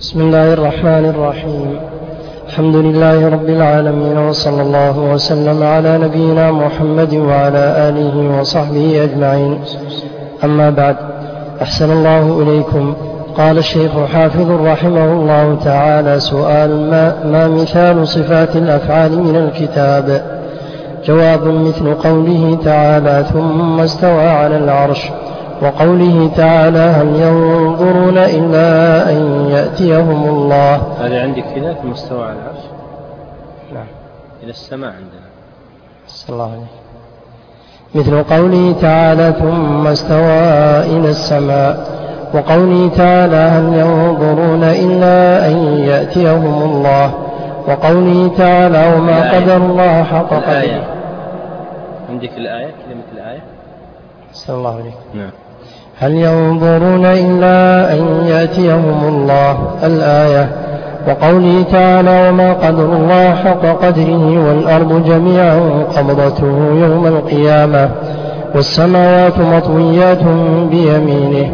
بسم الله الرحمن الرحيم. الحمد لله رب العالمين وصلى الله وسلم على نبينا محمد وعلى آله وصحبه أجمعين. أما بعد أحسن الله إليكم. قال الشيخ حافظ رحمه الله تعالى سؤال ما, ما مثال صفات الأفعال من الكتاب؟ جواب مثل قوله تعالى ثم استوى على العرش وقوله تعالى هل ينظرون إلا أن يأتيهم الله. هذا عندك كذا ثم استوى على العرش. نعم. إلى السماء عندنا. صلى الله عليه مثل قوله تعالى ثم استوى إلى السماء. وقوله تعالى هل ينظرون إلا أن يأتيهم الله. وقوله تعالى وما. قدر الله حق قدره. عندك الآية؟ كلمة الآية؟ صلى الله عليه نعم. هل ينظرون إلا أن يأتيهم الله الآية وقوله تعالى وما قدر الله حق قدره والأرض جميعا قبضته يوم القيامة والسماوات مطويات بيمينه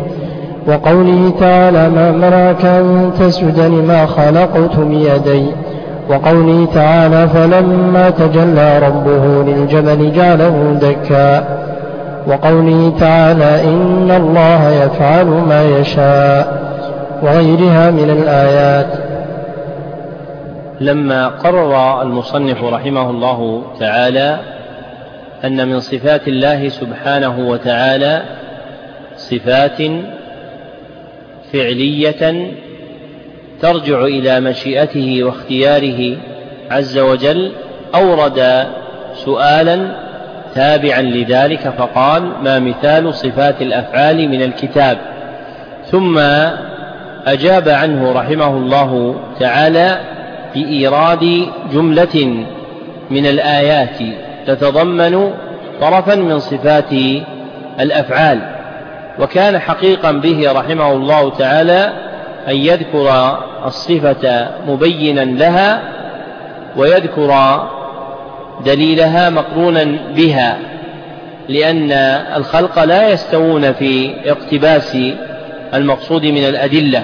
وقوله تعالى ما منعك أن تسجد لما خلقت بيدي وقوله تعالى فلما تجلى ربه للجبل جعله دكا وقوله تعالى إن الله يفعل ما يشاء وغيرها من الآيات. لما قرر المصنف رحمه الله تعالى أن من صفات الله سبحانه وتعالى صفات فعلية ترجع إلى مشيئته واختياره عز وجل أورد سؤالا تابعا لذلك فقال ما مثال صفات الأفعال من الكتاب. ثم أجاب عنه رحمه الله تعالى بإيراد جملة من الآيات تتضمن طرفا من صفات الأفعال. وكان حقيقا به رحمه الله تعالى أن يذكر الصفة مبينا لها ويذكر دليلها مقرونا بها لأن الخلق لا يستوون في اقتباس المقصود من الأدلة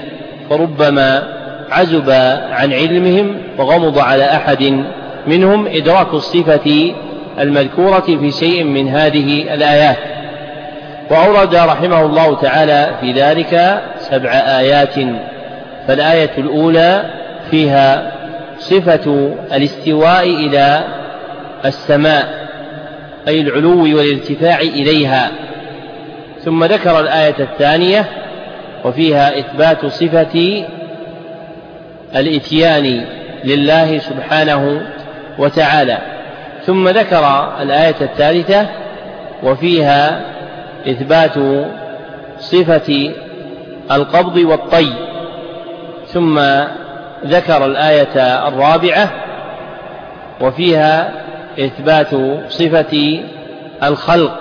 فربما عزب عن علمهم وغمض على أحد منهم إدراك الصفة المذكورة في شيء من هذه الآيات. وأورد رحمه الله تعالى في ذلك سبع آيات فالآية الأولى فيها صفة الاستواء إلى السماء أي العلو والارتفاع إليها. ثم ذكر الآية الثانية وفيها إثبات صفة الإتيان لله سبحانه وتعالى. ثم ذكر الآية الثالثة وفيها إثبات صفة القبض والطي. ثم ذكر الآية الرابعة وفيها إثبات صفة الخلق.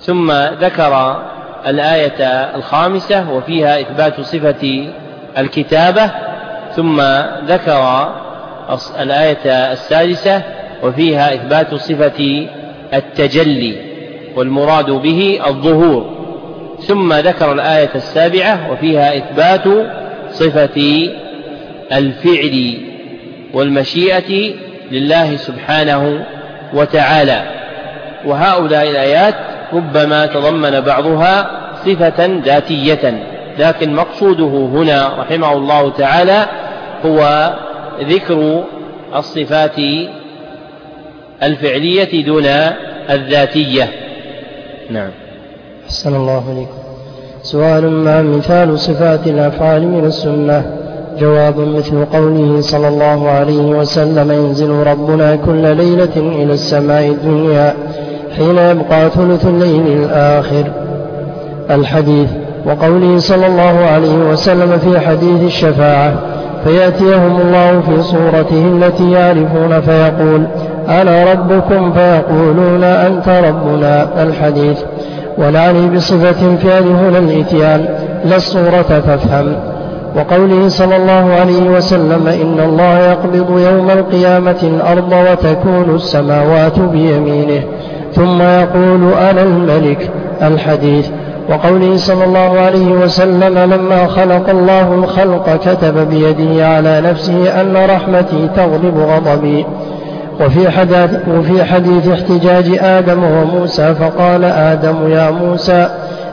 ثم ذكر الآية الخامسة وفيها إثبات صفة الكتابة. ثم ذكر الآية السادسة وفيها إثبات صفة التجلي والمراد به الظهور. ثم ذكر الآية السابعة وفيها إثبات صفة الفعل والمشيئة لله سبحانه وتعالى. وهؤلاء الآيات ربما تضمن بعضها صفة ذاتية لكن مقصوده هنا رحمه الله تعالى هو ذكر الصفات الفعلية دون الذاتية. نعم. أحسن الله إليكم. سؤال ما مثال صفات الأفعال من السنة؟ جواب مثل قوله صلى الله عليه وسلم ينزل ربنا كل ليلة إلى السماء الدنيا حين يبقى ثلث الليل الآخر. الحديث. وقوله صلى الله عليه وسلم في حديث الشفاعة فيأتيهم الله في صورته التي يعرفون فيقول أنا ربكم؟ فيقولون أنت ربنا. الحديث. ونعني بصفة فعل هنا الإتيان لا الصورة فافهم وقوله صلى الله عليه وسلم إن الله يقبض يوم القيامة الأرض وتكون السماوات بيمينه ثم يقول أنا الملك الحديث. وقوله صلى الله عليه وسلم لما خلق الله الخلق كتب بيده على نفسه أن رحمتي تغلب غضبي. وفي حديث, وفي حديث احتجاج آدم وموسى فقال آدم يا موسى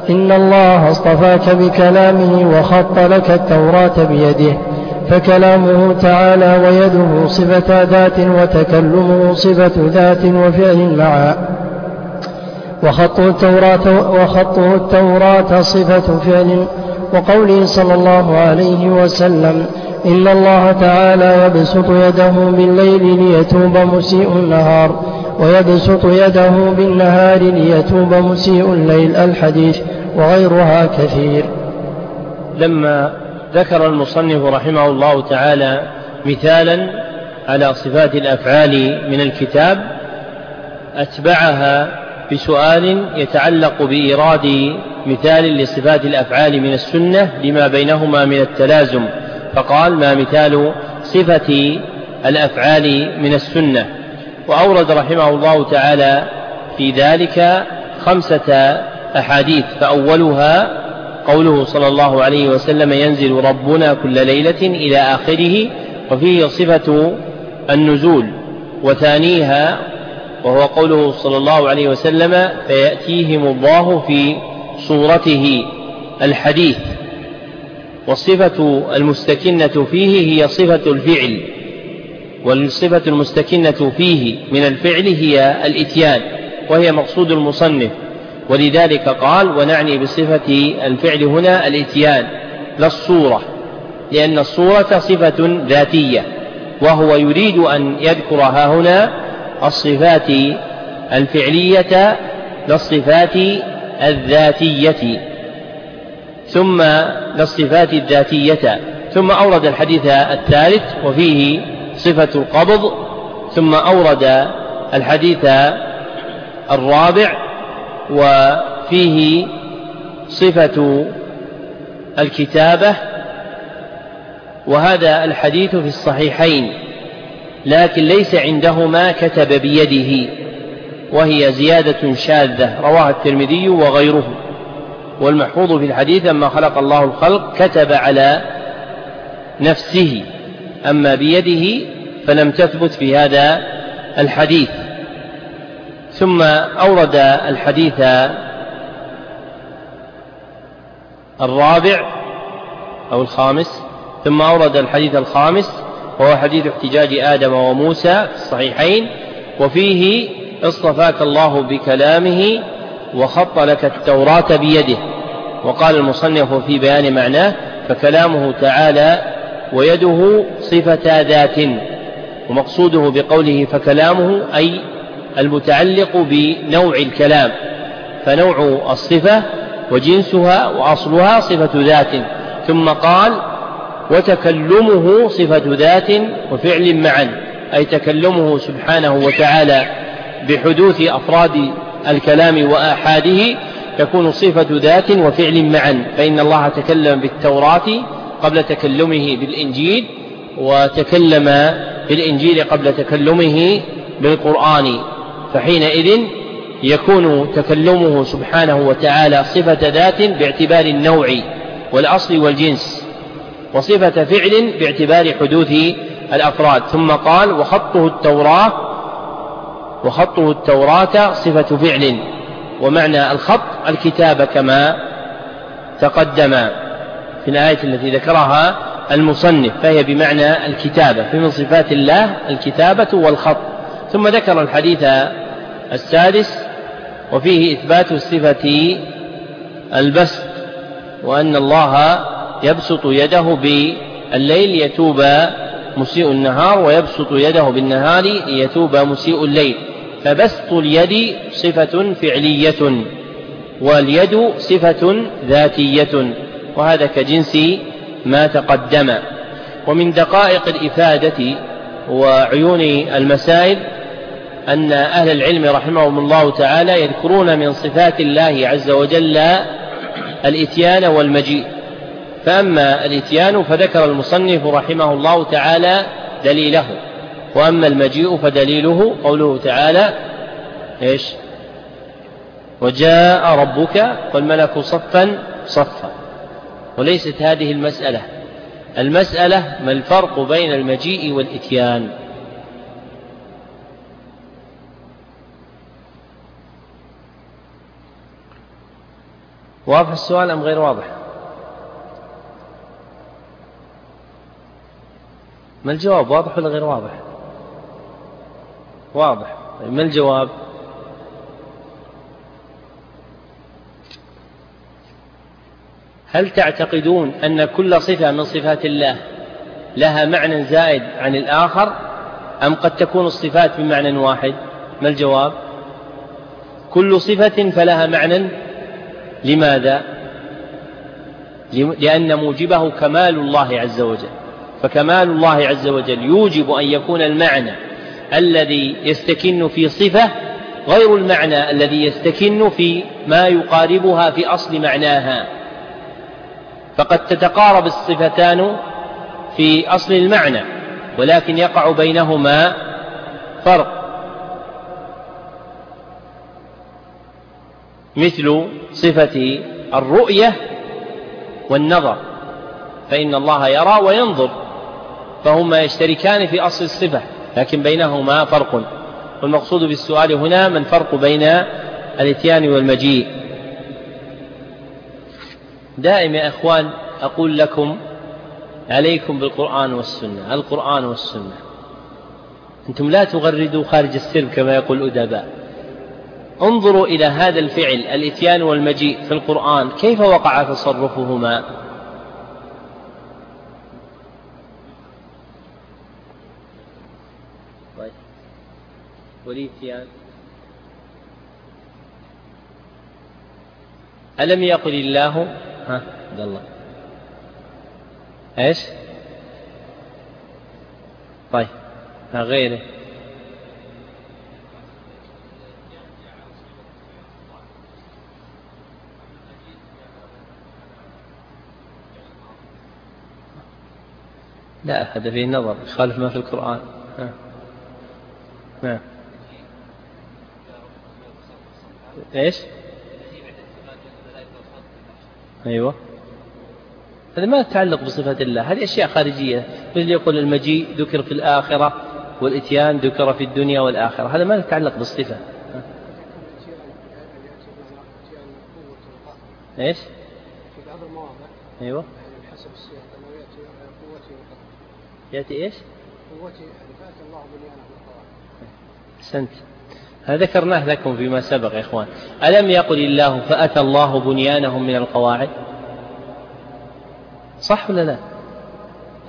إن الله اصطفاك بكلامه وخط لك التوراة بيده فكلامه تعالى ويده صفة ذات وتكلمه صفة ذات وفعل معا. وخطه التوراة, وخطه التوراة صفة فعل وقوله صلى الله عليه وسلم إن الله تعالى يبسط يده بالليل ليتوب مسيء النهار ويبسط يده بالنهار ليتوب مسيء الليل. الحديث وغيرها كثير. لما ذكر المصنف رحمه الله تعالى مثالا على صفات الأفعال من الكتاب أتبعها بسؤال يتعلق بإيراد مثال لصفات الأفعال من السنة لما بينهما من التلازم فقال ما مثال صفة الأفعال من السنة؟ وأورد رحمه الله تعالى في ذلك خمسة أحاديث فأولها قوله صلى الله عليه وسلم ينزل ربنا كل ليلة إلى آخره وفيه صفة النزول وثانيها وهو قوله صلى الله عليه وسلم فيأتيهم الله في صورته الحديث. والصفة المستكنة فيه هي صفة الفعل والصفة المستكنة فيه من الفعل هي الإتيان وهي مقصود المصنف. ولذلك قال ونعني بصفة الفعل هنا الإتيان لا الصورة لأن الصورة صفة ذاتية وهو يريد أن يذكر ها هنا الصفات الفعلية للصفات الذاتية. ثم للصفات الذاتية ثم أورد الحديث الثالث وفيه صفة القبض ثم أورد الحديث الرابع وفيه صفة الكتابة وهذا الحديث في الصحيحين لكن ليس عندهما كتب بيده وهي زيادة شاذة رواها الترمذي وغيره. والمحفوظ في الحديث لما خلق الله الخلق كتب على نفسه أما بيده فلم تثبت في هذا الحديث. ثم أورد الحديث الرابع أو الخامس ثم أورد الحديث الخامس وهو حديث احتجاج آدم وموسى في الصحيحين وفيه اصطفاك الله بكلامه وخط لك التوراة بيده. وقال المصنف في بيان معناه فكلامه تعالى ويده صفة ذات ومقصوده بقوله فكلامه أي المتعلق بنوع الكلام فنوع الصفة وجنسها وأصلها صفة ذات ثم قال وتكلمه صفة ذات وفعل معا أي تكلمه سبحانه وتعالى بحدوث أفراد الكلام وآحاده تكون صفة ذات وفعل معا فإن الله تكلم بالتوراة قبل تكلمه بالإنجيل وتكلم بالإنجيل قبل تكلمه بالقرآن. فحينئذ يكون تكلمه سبحانه وتعالى صفة ذات باعتبار النوع والأصل والجنس وصفة فعل باعتبار حدوث الأفراد ثم قال وخطه التوراة وخطه التوراة صفة فعل ومعنى الخط الكتابة كما تقدم في الآية التي ذكرها المصنف فهي بمعنى الكتابة فمن صفات الله الكتابة والخط ثم ذكر الحديث السادس وفيه إثبات صفة البسط وأن الله يبسط يده بالليل ليتوب مسيء النهار ويبسط يده بالنهار ليتوب مسيء الليل. فبسط اليد صفة فعلية واليد صفة ذاتية وهذا كجنس ما تقدم. ومن دقائق الإفادة وعيون المسائل أن أهل العلم رحمهم الله تعالى يذكرون من صفات الله عز وجل الإتيان والمجيء. فأما الإتيان فذكر المصنف رحمه الله تعالى دليله وأما المجيء فدليله قوله تعالى إيش؟ وجاء ربك والملك صفا صفا. وليست هذه المسألة. المسألة ما الفرق بين المجيء والإتيان؟ واضح السؤال أم غير واضح؟ ما الجواب واضح ولا غير واضح؟ واضح. طيب ما الجواب؟ هل تعتقدون أن كل صفة من صفات الله لها معنى زائد عن الآخر أم قد تكون الصفات بمعنى واحد؟ ما الجواب؟ كل صفة فلها معنى لماذا؟ لأن موجبه كمال الله عز وجل. فكمال الله عز وجل يوجب أن يكون المعنى الذي يستكن في صفة غير المعنى الذي يستكن في ما يقاربها في أصل معناها. فقد تتقارب الصفتان في أصل المعنى ولكن يقع بينهما فرق. مثل صفة الرؤية والنظر فإن الله يرى وينظر فهما يشتركان في أصل الصفة لكن بينهما فرق. والمقصود بالسؤال هنا ما الفرق بين الإتيان والمجيء. دائما يا إخوان أقول لكم عليكم بالقرآن والسنة القرآن والسنة. أنتم لا تغردوا خارج السلم كما يقول الأدباء. انظروا إلى هذا الفعل الإتيان والمجيء في القرآن كيف وقع تصرفهما؟ طيب. والإتيان. ألم يقل الله؟ ها عبد الله. إيش؟ طيب غيره. لا هذا فيه نظر يخالف ما في القرآن. ها. نعم إيش؟ أيوه. هذا ما يتعلق بصفة الله. هذه أشياء خارجية. مثل يقول المجيء ذكر في الآخرة والإتيان ذكر في الدنيا والآخرة. هذا ما يتعلق بالصفة. إيش؟ في بعض المواضع أيوه. حسب السياق الله بنيانه أحسنت. هذا ذكرناه لكم فيما سبق يا إخوان. ألم يقل الله فأتى الله بنيانهم من القواعد؟ صح ولا لا؟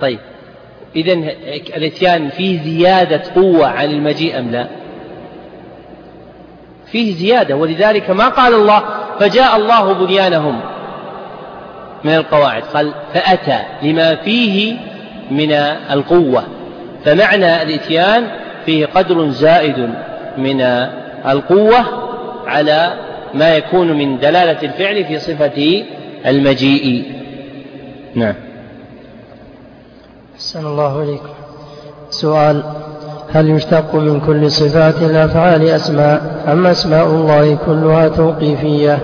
طيب. إذا الإتيان فيه زيادة قوة عن المجيء أم لا؟ فيه زيادة ولذلك ما قال الله فجاء الله بنيانهم من القواعد. قال فأتى لما فيه من القوة. فمعنى الإتيان فيه قدر زائد من القوة على ما يكون من دلالة الفعل في صفة المجيء. نعم. أحسن الله إليكم سؤال هل يشتق من كل صفات الأفعال أسماء؟ أم أسماء الله كلها توقيفية؟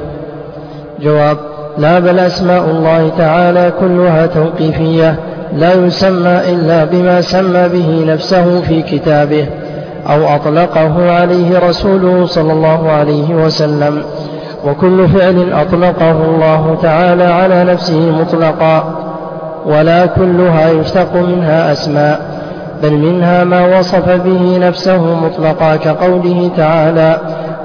جواب لا بل أسماء الله تعالى كلها توقيفية. لا يسمى إلا بما سمى به نفسه في كتابه أو أطلقه عليه رسوله صلى الله عليه وسلم وكل فعل أطلقه الله تعالى على نفسه مطلقا ولا كلها يشتق منها أسماء بل منها ما وصف به نفسه مطلقا كقوله تعالى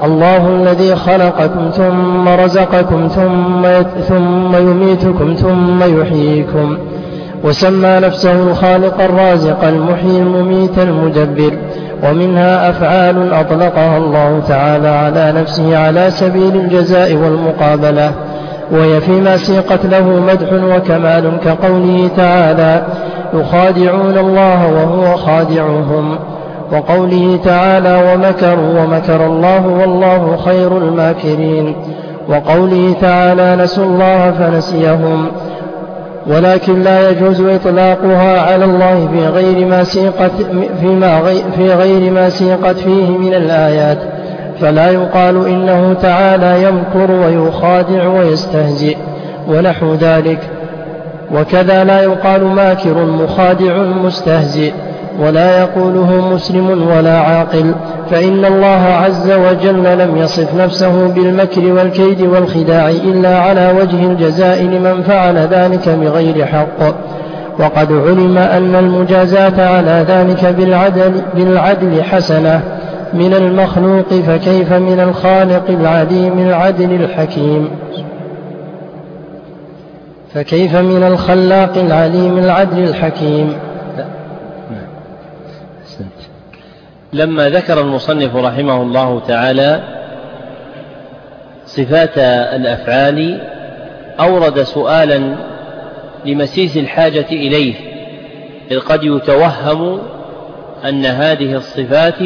الله الذي خلقكم ثم رزقكم ثم, ثم يميتكم ثم يحييكم وسمى نفسه الخالق الرازق المحيي المميت المدبر ومنها أفعال أطلقها الله تعالى على نفسه على سبيل الجزاء والمقابلة وهي فيما سيقت له مدح وكمال كقوله تعالى يخادعون الله وهو خادعهم وقوله تعالى ومكروا ومكر الله والله خير الماكرين وقوله تعالى نسوا الله فنسيهم ولكن لا يجوز إطلاقها على الله في غير ما سيقت فيما غي في غير ما سيقت فيه من الآيات. فلا يقال إنه تعالى يمكر ويخادع ويستهزئ ونحو ذلك. وكذا لا يقال ماكر مخادع مستهزئ. ولا يقوله مسلم ولا عاقل فإن الله عز وجل لم يصف نفسه بالمكر والكيد والخداع إلا على وجه الجزاء لمن فعل ذلك بغير حق. وقد علم أن المجازاة على ذلك بالعدل, بالعدل حسنة. من المخلوق فكيف من الخالق العليم العدل الحكيم؟ فكيف من الخلاق العليم العدل الحكيم؟ لما ذكر المصنف رحمه الله تعالى صفات الأفعال أورد سؤالا لمسيس الحاجة إليه إذ قد يتوهم أن هذه الصفات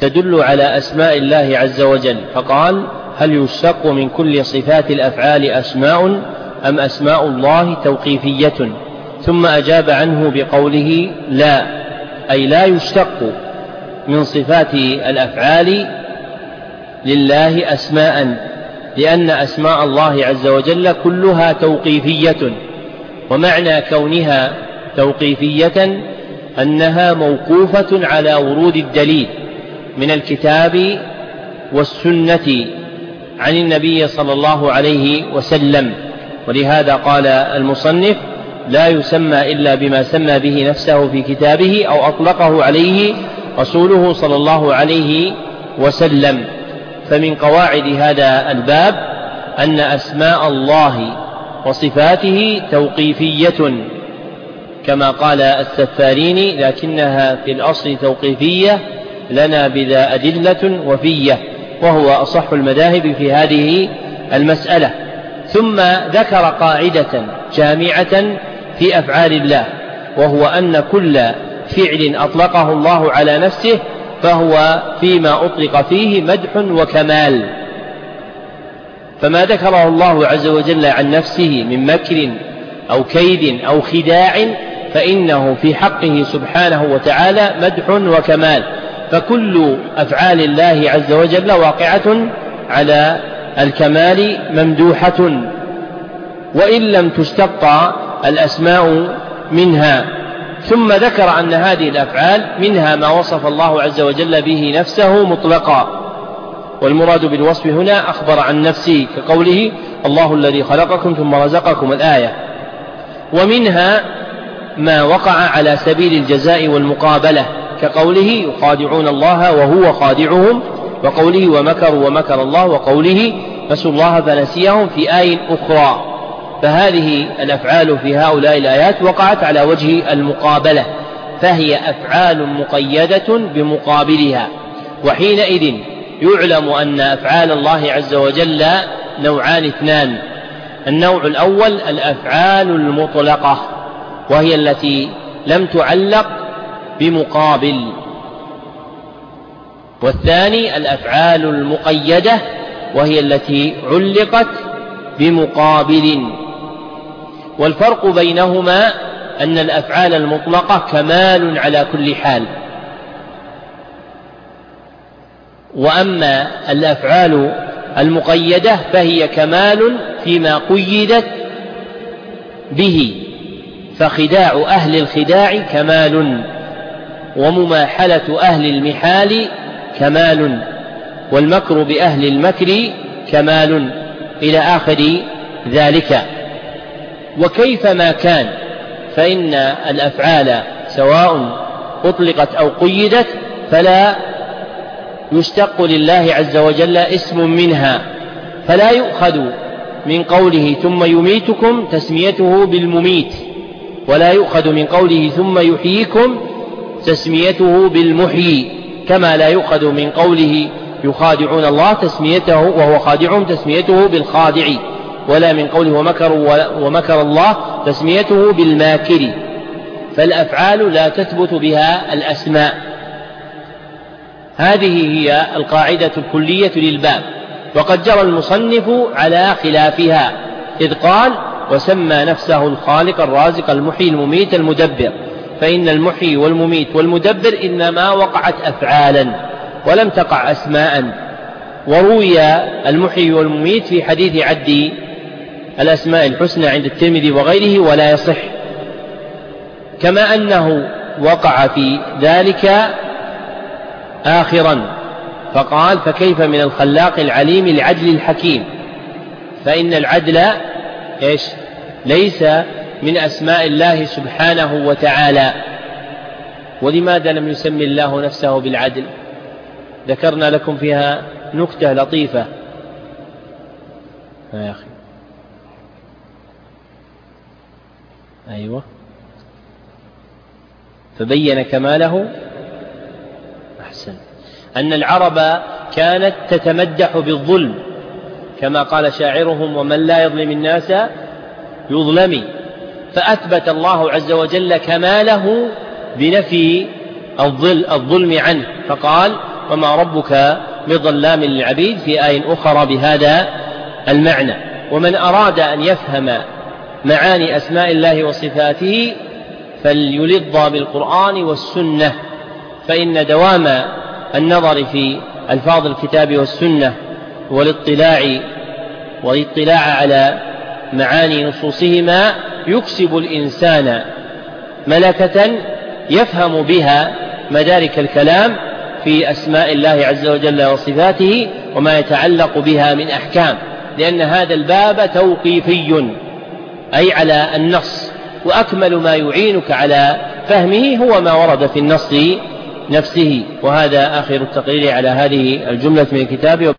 تدل على أسماء الله عز وجل. فقال هل يشتق من كل صفات الأفعال أسماء أم أسماء الله توقيفية؟ ثم أجاب عنه بقوله لا. أي لا يشتق من صفات الأفعال لله أسماء لأن أسماء الله عز وجل كلها توقيفية ومعنى كونها توقيفية أنها موقوفة على ورود الدليل من الكتاب والسنة عن النبي صلى الله عليه وسلم. ولهذا قال المصنف لا يسمى إلا بما سمى به نفسه في كتابه أو أطلقه عليه رسوله صلى الله عليه وسلم. فمن قواعد هذا الباب أن أسماء الله وصفاته توقيفية كما قال السفارين لكنها في الأصل توقيفية لنا بذا أدلة وفية وهو أصح المذاهب في هذه المسألة. ثم ذكر قاعدة جامعة في أفعال الله وهو أن كل فعل أطلقه الله على نفسه فهو فيما أطلق فيه مدح وكمال. فما ذكره الله عز وجل عن نفسه من مكر أو كيد أو خداع فإنه في حقه سبحانه وتعالى مدح وكمال. فكل أفعال الله عز وجل واقعة على الكمال ممدوحة وإن لم تشتق الأسماء منها ثم ذكر أن هذه الأفعال منها ما وصف الله عز وجل به نفسه مطلقا. والمراد بالوصف هنا أخبر عن نفسه كقوله الله الذي خلقكم ثم رزقكم الآية ومنها ما وقع على سبيل الجزاء والمقابلة كقوله يخادعون الله وهو خادعهم وقوله ومكروا ومكر الله وقوله نسوا الله فنسيهم في آي أخرى. فهذه الأفعال في هؤلاء الآيات وقعت على وجه المقابلة فهي أفعال مقيدة بمقابلها وحينئذ يعلم أن أفعال الله عز وجل نوعان اثنان النوع الأول الأفعال المطلقة وهي التي لم تعلق بمقابل والثاني الأفعال المقيدة وهي التي علقت بمقابل. والفرق بينهما أن الأفعال المطلقة كمال على كل حال. وأما الأفعال المقيدة فهي كمال فيما قيدت به فخداع أهل الخداع كمال ومماحلة أهل المحال كمال والمكر بأهل المكر كمال. إلى آخر ذلك. وكيفما كان فإن الأفعال سواء أطلقت أو قيدت فلا يشتق لله عز وجل اسم منها فلا يؤخذ من قوله ثم يميتكم تسميته بالمميت ولا يؤخذ من قوله ثم يحييكم تسميته بالمحيي كما لا يؤخذ من قوله يخادعون الله تسميته وهو خادعهم تسميته بالخادع ولا من قوله ومكروا ومكر الله تسميته بالماكر. فالأفعال لا تثبت بها الأسماء. هذه هي القاعدة الكلية للباب. وقد جرى المصنف على خلافها إذ قال وسمى نفسه الخالق الرازق المحيي المميت المدبر. فإن المحيي والمميت والمدبر إنما وقعت أفعالا ولم تقع أسماء. وروي المحيي والمميت في حديث عد الأسماء الحسنى عند الترمذي وغيره ولا يصح. كما أنه وقع في ذلك آخرا فقال فكيف من الخلاق العليم العدل الحكيم؟ فإن العدل إيش؟ ليس من أسماء الله سبحانه وتعالى. ولماذا لم يسمي الله نفسه بالعدل؟ ذكرنا لكم فيها نكتة لطيفة. يا أخي. أيوه. فبين كماله أحسن. أن العرب كانت تتمدح بالظلم كما قال شاعرهم ومن لا يظلم الناس يظلم. فأثبت الله عز وجل كماله بنفي الظلم عنه. فقال وما ربك بظلام للعبيد في آية أخرى بهذا المعنى. ومن أراد أن يفهم معاني أسماء الله وصفاته فليلظ بالقرآن والسنة فإن دوام النظر في ألفاظ الكتاب والسنة والاطلاع والاطلاع على معاني نصوصهما يكسب الإنسان ملكة يفهم بها مدارك الكلام في أسماء الله عز وجل وصفاته وما يتعلق بها من أحكام لأن هذا الباب توقيفي. أي على النص وأكمل ما يعينك على فهمه هو ما ورد في النص نفسه. وهذا آخر التقرير على هذه الجملة من الكتاب.